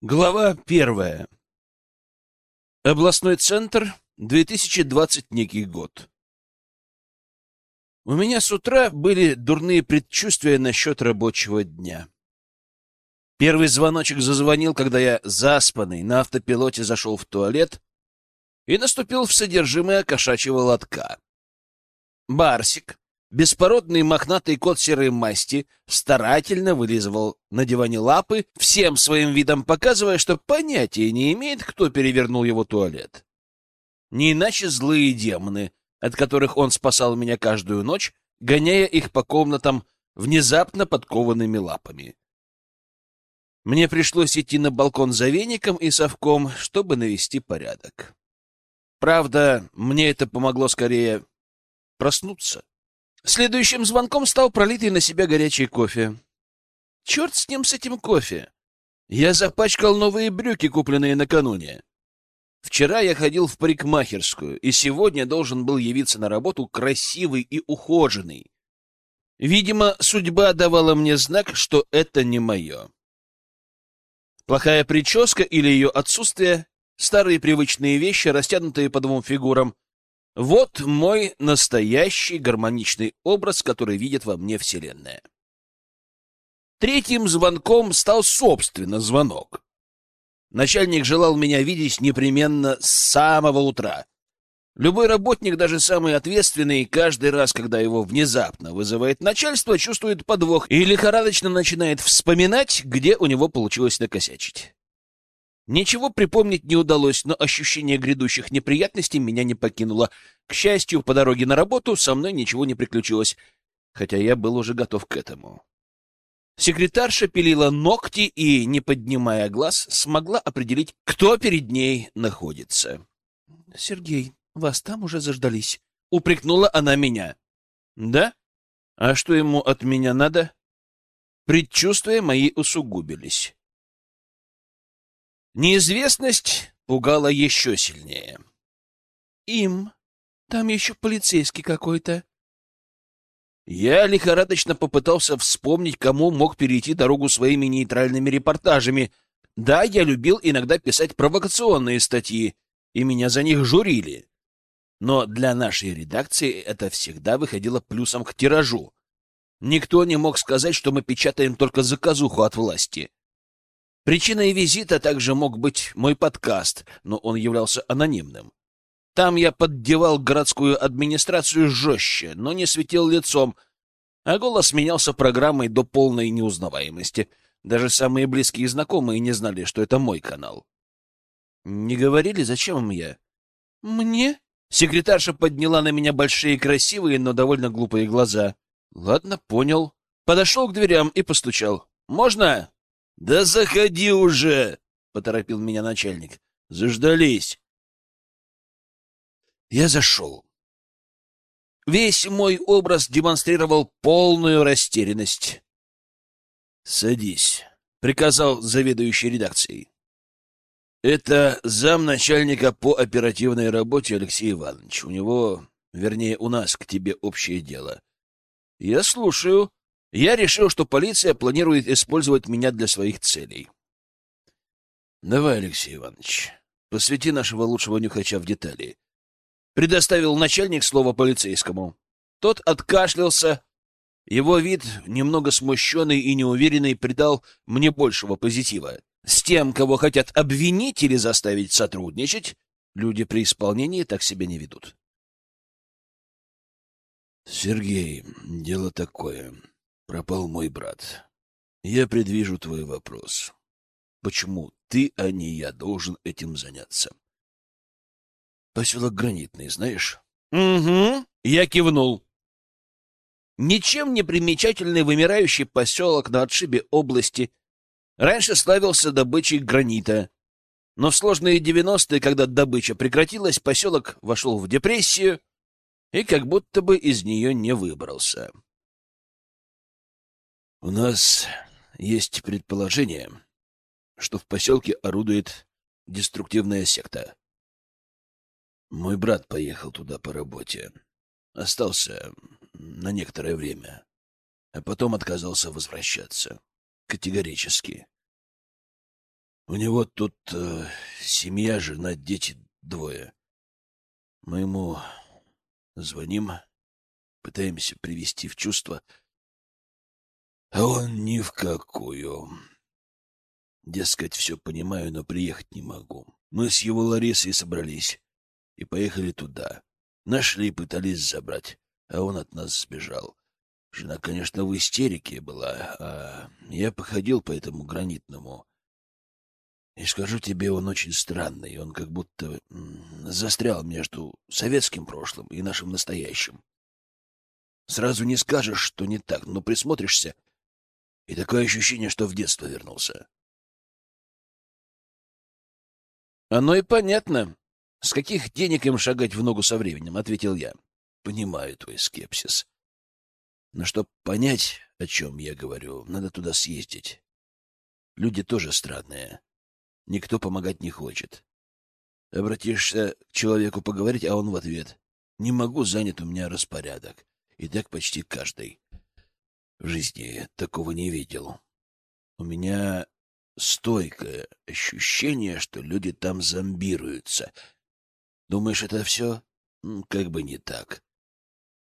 Глава первая. Областной центр, 2020 некий год. У меня с утра были дурные предчувствия насчет рабочего дня. Первый звоночек зазвонил, когда я, заспанный, на автопилоте зашел в туалет и наступил в содержимое кошачьего лотка. Барсик, Беспородный мохнатый кот серой масти старательно вылизывал на диване лапы, всем своим видом показывая, что понятия не имеет, кто перевернул его туалет. Не иначе злые демоны, от которых он спасал меня каждую ночь, гоняя их по комнатам внезапно подкованными лапами. Мне пришлось идти на балкон за веником и совком, чтобы навести порядок. Правда, мне это помогло скорее проснуться. Следующим звонком стал пролитый на себя горячий кофе. Черт с ним, с этим кофе! Я запачкал новые брюки, купленные накануне. Вчера я ходил в парикмахерскую, и сегодня должен был явиться на работу красивый и ухоженный. Видимо, судьба давала мне знак, что это не мое. Плохая прическа или ее отсутствие, старые привычные вещи, растянутые по двум фигурам — вот мой настоящий гармоничный образ, который видит во мне Вселенная. Третьим звонком стал, собственно, звонок. Начальник желал меня видеть непременно с самого утра. Любой работник, даже самый ответственный, каждый раз, когда его внезапно вызывает начальство, чувствует подвох и лихорадочно начинает вспоминать, где у него получилось накосячить. Ничего припомнить не удалось, но ощущение грядущих неприятностей меня не покинуло. К счастью, по дороге на работу со мной ничего не приключилось, хотя я был уже готов к этому. Секретарша пилила ногти и, не поднимая глаз, смогла определить, кто перед ней находится. — Сергей, вас там уже заждались. — упрекнула она меня. — Да? А что ему от меня надо? Предчувствия мои усугубились. Неизвестность пугала еще сильнее. «Им. Там еще полицейский какой-то». Я лихорадочно попытался вспомнить, кому мог перейти дорогу своими нейтральными репортажами. Да, я любил иногда писать провокационные статьи, и меня за них журили. Но для нашей редакции это всегда выходило плюсом к тиражу. Никто не мог сказать, что мы печатаем только заказуху от власти. Причиной визита также мог быть мой подкаст, но он являлся анонимным. Там я поддевал городскую администрацию жестче, но не светил лицом, а голос менялся программой до полной неузнаваемости. Даже самые близкие и знакомые не знали, что это мой канал. Не говорили, зачем им я? Мне? Секретарша подняла на меня большие красивые, но довольно глупые глаза. Ладно, понял. Подошел к дверям и постучал. «Можно?» «Да заходи уже!» — поторопил меня начальник. «Заждались!» Я зашел. Весь мой образ демонстрировал полную растерянность. «Садись», — приказал заведующий редакцией. «Это замначальника по оперативной работе Алексей Иванович. У него, вернее, у нас к тебе общее дело». «Я слушаю», я решил, что полиция планирует использовать меня для своих целей. Давай, Алексей Иванович, посвяти нашего лучшего нюхача в детали. Предоставил начальник слово полицейскому. Тот откашлялся. Его вид, немного смущенный и неуверенный, придал мне большего позитива. С тем, кого хотят обвинить или заставить сотрудничать, люди при исполнении так себя не ведут. Сергей, дело такое. Пропал мой брат. Я предвижу твой вопрос. Почему ты, а не я, должен этим заняться? Поселок Гранитный, знаешь? Угу, я кивнул. Ничем не примечательный вымирающий поселок на отшибе области. Раньше славился добычей гранита. Но в сложные девяностые, когда добыча прекратилась, поселок вошел в депрессию и как будто бы из нее не выбрался. У нас есть предположение, что в поселке орудует деструктивная секта. Мой брат поехал туда по работе. Остался на некоторое время, а потом отказался возвращаться. Категорически. У него тут э, семья, жена, дети двое. Мы ему звоним, пытаемся привести в чувство, а он ни в какую. Дескать, все понимаю, но приехать не могу. Мы с его Ларисой собрались и поехали туда. Нашли и пытались забрать, а он от нас сбежал. Жена, конечно, в истерике была, а я походил по этому гранитному. И скажу тебе, он очень странный. Он как будто застрял между советским прошлым и нашим настоящим. Сразу не скажешь, что не так, но присмотришься, и такое ощущение, что в детство вернулся. Оно и понятно. С каких денег им шагать в ногу со временем, — ответил я. Понимаю твой скепсис. Но чтобы понять, о чем я говорю, надо туда съездить. Люди тоже странные. Никто помогать не хочет. Обратишься к человеку поговорить, а он в ответ. Не могу, занят у меня распорядок. И так почти каждый. В жизни такого не видел. У меня стойкое ощущение, что люди там зомбируются. Думаешь, это все? Как бы не так.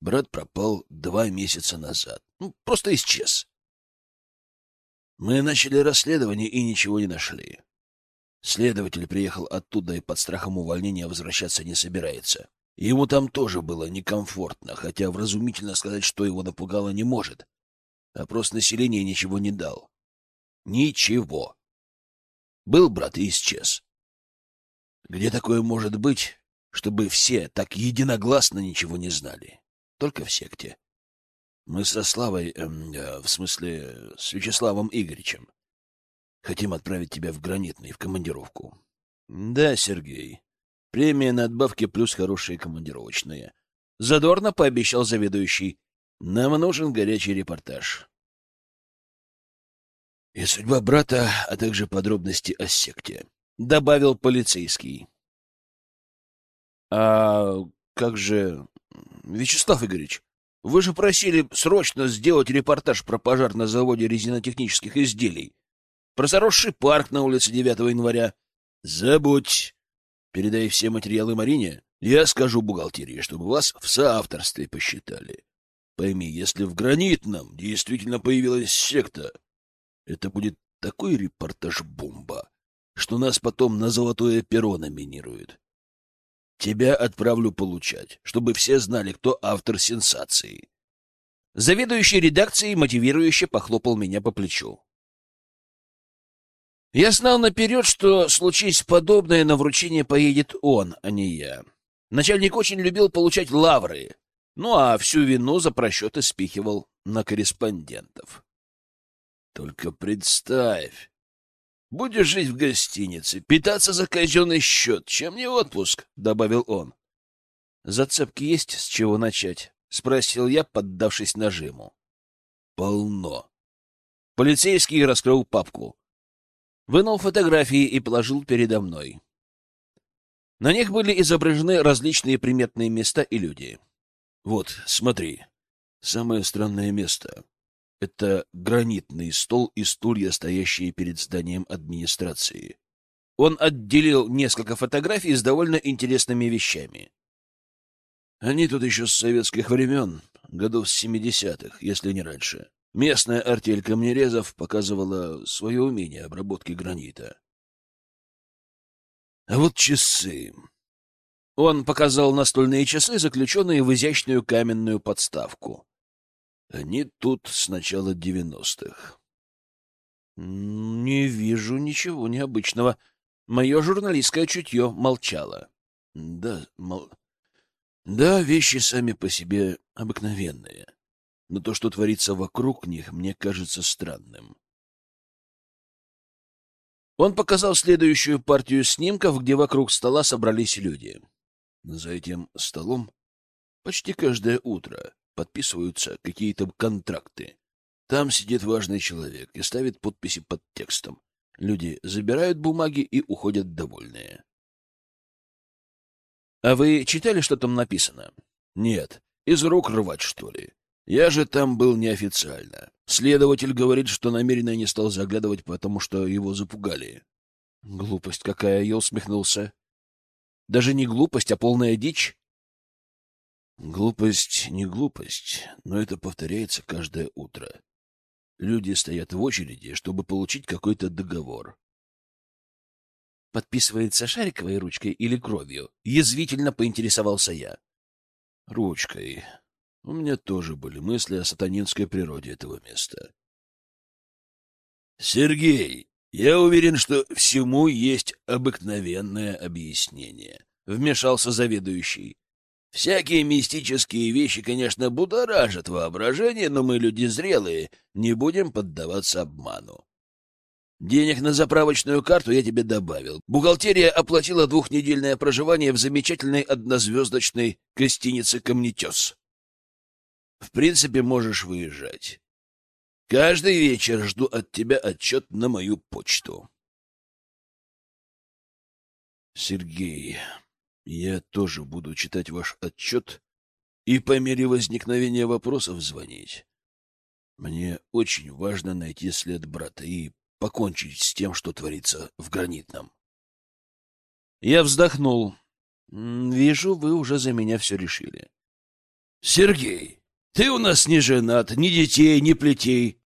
Брат пропал два месяца назад. Ну, просто исчез. Мы начали расследование и ничего не нашли. Следователь приехал оттуда и под страхом увольнения возвращаться не собирается. Ему там тоже было некомфортно, хотя вразумительно сказать, что его напугало, не может. Опрос населения ничего не дал. Ничего. Был брат и исчез. Где такое может быть, чтобы все так единогласно ничего не знали? Только в секте. Мы со Славой, эм, э, в смысле, с Вячеславом Игоревичем, хотим отправить тебя в Гранитный, в командировку. Да, Сергей. Премия на отбавки плюс хорошие командировочные. Задорно пообещал заведующий. Нам нужен горячий репортаж. И судьба брата, а также подробности о секте. Добавил полицейский. А как же... Вячеслав Игоревич, вы же просили срочно сделать репортаж про пожар на заводе резинотехнических изделий. Про заросший парк на улице 9 января. Забудь. Передай все материалы Марине. Я скажу бухгалтерии, чтобы вас в соавторстве посчитали. Пойми, если в Гранитном действительно появилась секта, это будет такой репортаж-бомба, что нас потом на золотое перо номинируют. Тебя отправлю получать, чтобы все знали, кто автор сенсации. Заведующий редакцией мотивирующе похлопал меня по плечу. Я знал наперед, что, случись подобное, на вручение поедет он, а не я. Начальник очень любил получать лавры, ну а всю вину за просчеты спихивал на корреспондентов. Только представь, будешь жить в гостинице, питаться за казенный счет, чем не отпуск, — добавил он. — Зацепки есть с чего начать? — спросил я, поддавшись нажиму. — Полно. Полицейский раскрыл папку. Вынул фотографии и положил передо мной. На них были изображены различные приметные места и люди. Вот, смотри, самое странное место. Это гранитный стол и стулья, стоящие перед зданием администрации. Он отделил несколько фотографий с довольно интересными вещами. Они тут еще с советских времен, годов с 70-х, если не раньше. Местная артель камнерезов показывала свое умение обработки гранита. А вот часы. Он показал настольные часы, заключенные в изящную каменную подставку. Они тут с начала девяностых. Не вижу ничего необычного. Мое журналистское чутье молчало. Да, мол... да, вещи сами по себе обыкновенные. Но то, что творится вокруг них, мне кажется странным. Он показал следующую партию снимков, где вокруг стола собрались люди. За этим столом почти каждое утро подписываются какие-то контракты. Там сидит важный человек и ставит подписи под текстом. Люди забирают бумаги и уходят довольные. — А вы читали, что там написано? — Нет. Из рук рвать, что ли? Я же там был неофициально. Следователь говорит, что намеренно не стал заглядывать, потому что его запугали. Глупость какая, я усмехнулся. Даже не глупость, а полная дичь. Глупость не глупость, но это повторяется каждое утро. Люди стоят в очереди, чтобы получить какой-то договор. Подписывается шариковой ручкой или кровью? Язвительно поинтересовался я. Ручкой. У меня тоже были мысли о сатанинской природе этого места. Сергей, я уверен, что всему есть обыкновенное объяснение. Вмешался заведующий. Всякие мистические вещи, конечно, будоражат воображение, но мы люди зрелые, не будем поддаваться обману. Денег на заправочную карту я тебе добавил. Бухгалтерия оплатила двухнедельное проживание в замечательной однозвездочной гостинице «Камнетес». В принципе, можешь выезжать. Каждый вечер жду от тебя отчет на мою почту. Сергей, я тоже буду читать ваш отчет и по мере возникновения вопросов звонить. Мне очень важно найти след брата и покончить с тем, что творится в гранитном. Я вздохнул. Вижу, вы уже за меня все решили. Сергей, ты у нас не женат, ни детей, ни плетей.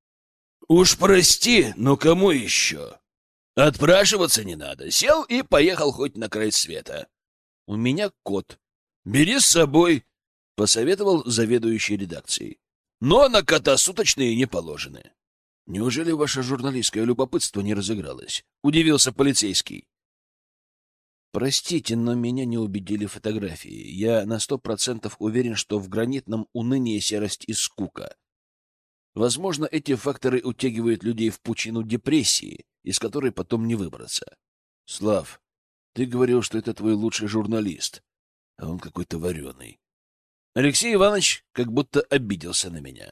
Уж прости, но кому еще? Отпрашиваться не надо. Сел и поехал хоть на край света. У меня кот. Бери с собой, — посоветовал заведующий редакцией. Но на кота суточные не положены. Неужели ваше журналистское любопытство не разыгралось? Удивился полицейский. Простите, но меня не убедили фотографии. Я на сто процентов уверен, что в гранитном уныние, серость и скука. Возможно, эти факторы утягивают людей в пучину депрессии, из которой потом не выбраться. Слав, ты говорил, что это твой лучший журналист, а он какой-то вареный. Алексей Иванович как будто обиделся на меня.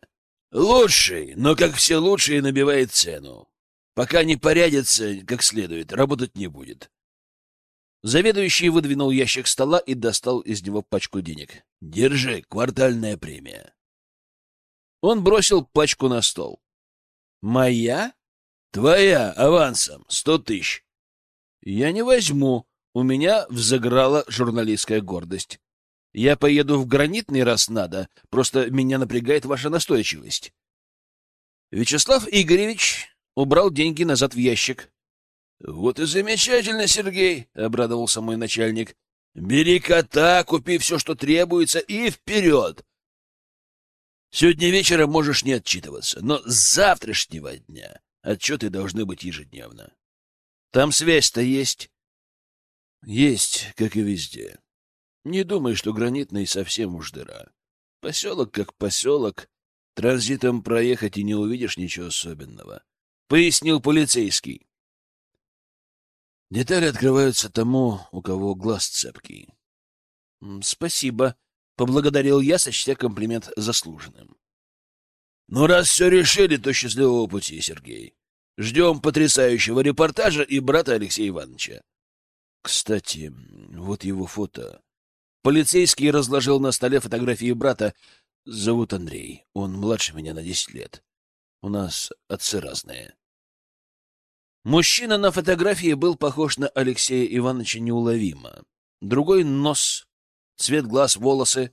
Лучший, но, как все лучшие, набивает цену. Пока не порядится как следует, работать не будет. Заведующий выдвинул ящик стола и достал из него пачку денег. «Держи, квартальная премия». Он бросил пачку на стол. «Моя?» «Твоя, авансом, сто тысяч». «Я не возьму», у меня взыграла журналистская гордость. Я поеду в гранитный раз надо, просто меня напрягает ваша настойчивость. Вячеслав Игоревич убрал деньги назад в ящик. — Вот и замечательно, Сергей, — обрадовался мой начальник. — Бери кота, купи все, что требуется, и вперед! Сегодня вечером можешь не отчитываться, но с завтрашнего дня отчеты должны быть ежедневно. Там связь-то есть. Есть, как и везде. Не думай, что гранитный совсем уж дыра. Поселок как поселок, транзитом проехать и не увидишь ничего особенного, — пояснил полицейский. Детали открываются тому, у кого глаз цепкий. — Спасибо, — поблагодарил я, сочтя комплимент заслуженным. — Ну, раз все решили, то счастливого пути, Сергей. Ждем потрясающего репортажа и брата Алексея Ивановича. Кстати, вот его фото. Полицейский разложил на столе фотографии брата. Зовут Андрей. Он младше меня на десять лет. У нас отцы разные. Мужчина на фотографии был похож на Алексея Ивановича неуловимо. Другой нос, цвет глаз, волосы.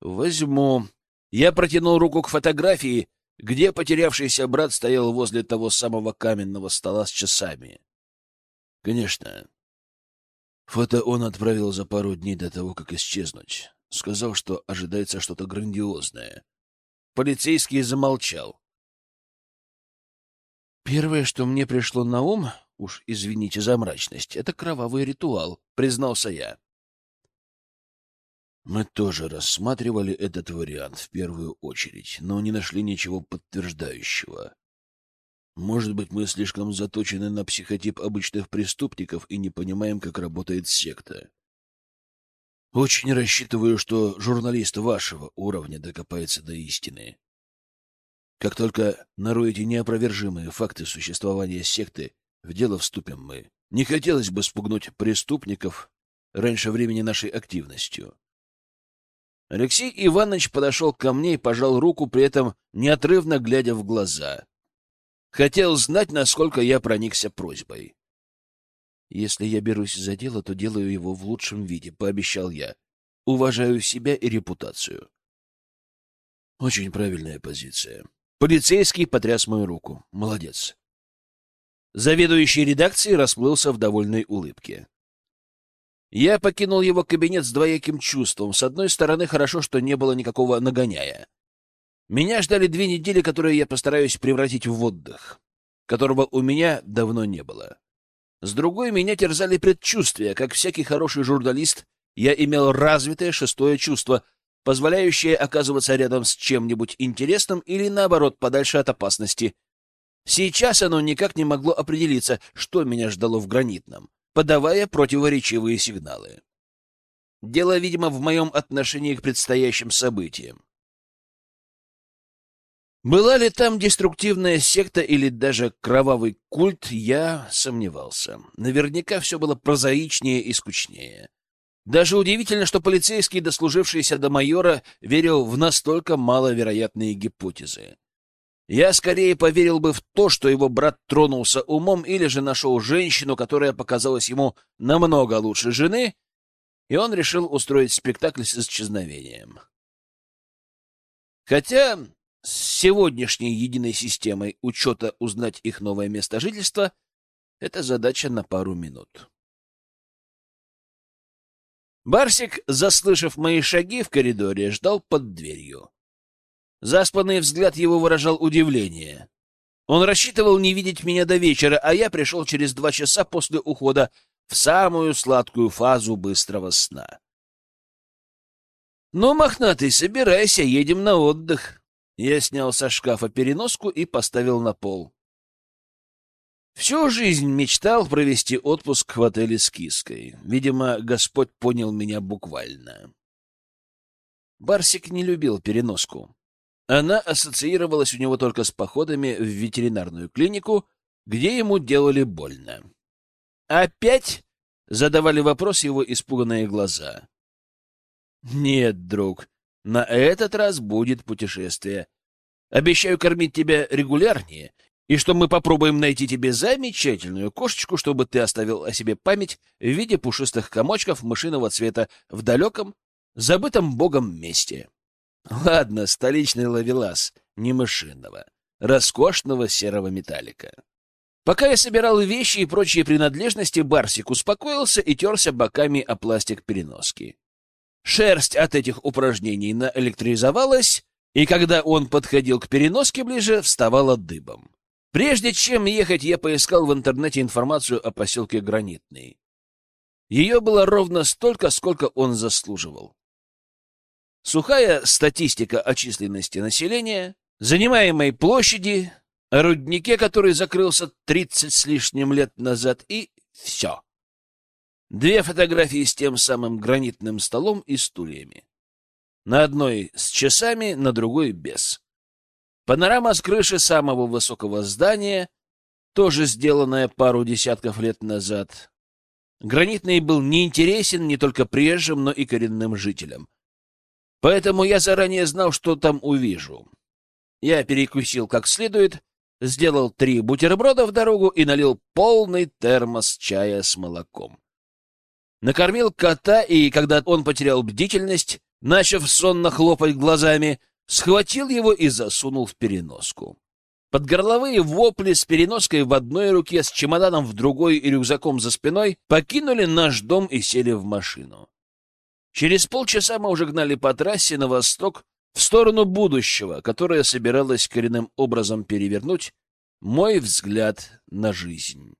Возьму. Я протянул руку к фотографии, где потерявшийся брат стоял возле того самого каменного стола с часами. Конечно, Фото он отправил за пару дней до того, как исчезнуть. Сказал, что ожидается что-то грандиозное. Полицейский замолчал. Первое, что мне пришло на ум, уж извините за мрачность, это кровавый ритуал, признался я. Мы тоже рассматривали этот вариант в первую очередь, но не нашли ничего подтверждающего. Может быть, мы слишком заточены на психотип обычных преступников и не понимаем, как работает секта. Очень рассчитываю, что журналист вашего уровня докопается до истины. Как только нароете неопровержимые факты существования секты, в дело вступим мы. Не хотелось бы спугнуть преступников раньше времени нашей активностью. Алексей Иванович подошел ко мне и пожал руку, при этом неотрывно глядя в глаза. Хотел знать, насколько я проникся просьбой. Если я берусь за дело, то делаю его в лучшем виде, пообещал я. Уважаю себя и репутацию. Очень правильная позиция. Полицейский потряс мою руку. Молодец. Заведующий редакцией расплылся в довольной улыбке. Я покинул его кабинет с двояким чувством. С одной стороны, хорошо, что не было никакого нагоняя. Меня ждали две недели, которые я постараюсь превратить в отдых, которого у меня давно не было. С другой, меня терзали предчувствия. Как всякий хороший журналист, я имел развитое шестое чувство, позволяющее оказываться рядом с чем-нибудь интересным или, наоборот, подальше от опасности. Сейчас оно никак не могло определиться, что меня ждало в гранитном, подавая противоречивые сигналы. Дело, видимо, в моем отношении к предстоящим событиям. Была ли там деструктивная секта или даже кровавый культ, я сомневался. Наверняка все было прозаичнее и скучнее. Даже удивительно, что полицейский, дослужившийся до майора, верил в настолько маловероятные гипотезы. Я скорее поверил бы в то, что его брат тронулся умом или же нашел женщину, которая показалась ему намного лучше жены, и он решил устроить спектакль с исчезновением. Хотя с сегодняшней единой системой учета узнать их новое место жительства — это задача на пару минут. Барсик, заслышав мои шаги в коридоре, ждал под дверью. Заспанный взгляд его выражал удивление. Он рассчитывал не видеть меня до вечера, а я пришел через два часа после ухода в самую сладкую фазу быстрого сна. — Ну, мохнатый, собирайся, едем на отдых. Я снял со шкафа переноску и поставил на пол. Всю жизнь мечтал провести отпуск в отеле с киской. Видимо, Господь понял меня буквально. Барсик не любил переноску. Она ассоциировалась у него только с походами в ветеринарную клинику, где ему делали больно. «Опять?» — задавали вопрос его испуганные глаза. «Нет, друг, на этот раз будет путешествие. Обещаю кормить тебя регулярнее, и что мы попробуем найти тебе замечательную кошечку, чтобы ты оставил о себе память в виде пушистых комочков мышиного цвета в далеком, забытом богом месте. Ладно, столичный ловелас, не мышиного, роскошного серого металлика. Пока я собирал вещи и прочие принадлежности, Барсик успокоился и терся боками о пластик переноски. Шерсть от этих упражнений наэлектризовалась, и когда он подходил к переноске ближе, вставала дыбом. Прежде чем ехать, я поискал в интернете информацию о поселке Гранитный. Ее было ровно столько, сколько он заслуживал. Сухая статистика о численности населения, занимаемой площади, о руднике, который закрылся 30 с лишним лет назад, и все. Две фотографии с тем самым гранитным столом и стульями. На одной с часами, на другой без. Панорама с крыши самого высокого здания, тоже сделанная пару десятков лет назад. Гранитный был неинтересен не только приезжим, но и коренным жителям. Поэтому я заранее знал, что там увижу. Я перекусил как следует, сделал три бутерброда в дорогу и налил полный термос чая с молоком накормил кота и, когда он потерял бдительность, начав сонно хлопать глазами, схватил его и засунул в переноску. Под горловые вопли с переноской в одной руке, с чемоданом в другой и рюкзаком за спиной покинули наш дом и сели в машину. Через полчаса мы уже гнали по трассе на восток в сторону будущего, которое собиралось коренным образом перевернуть мой взгляд на жизнь.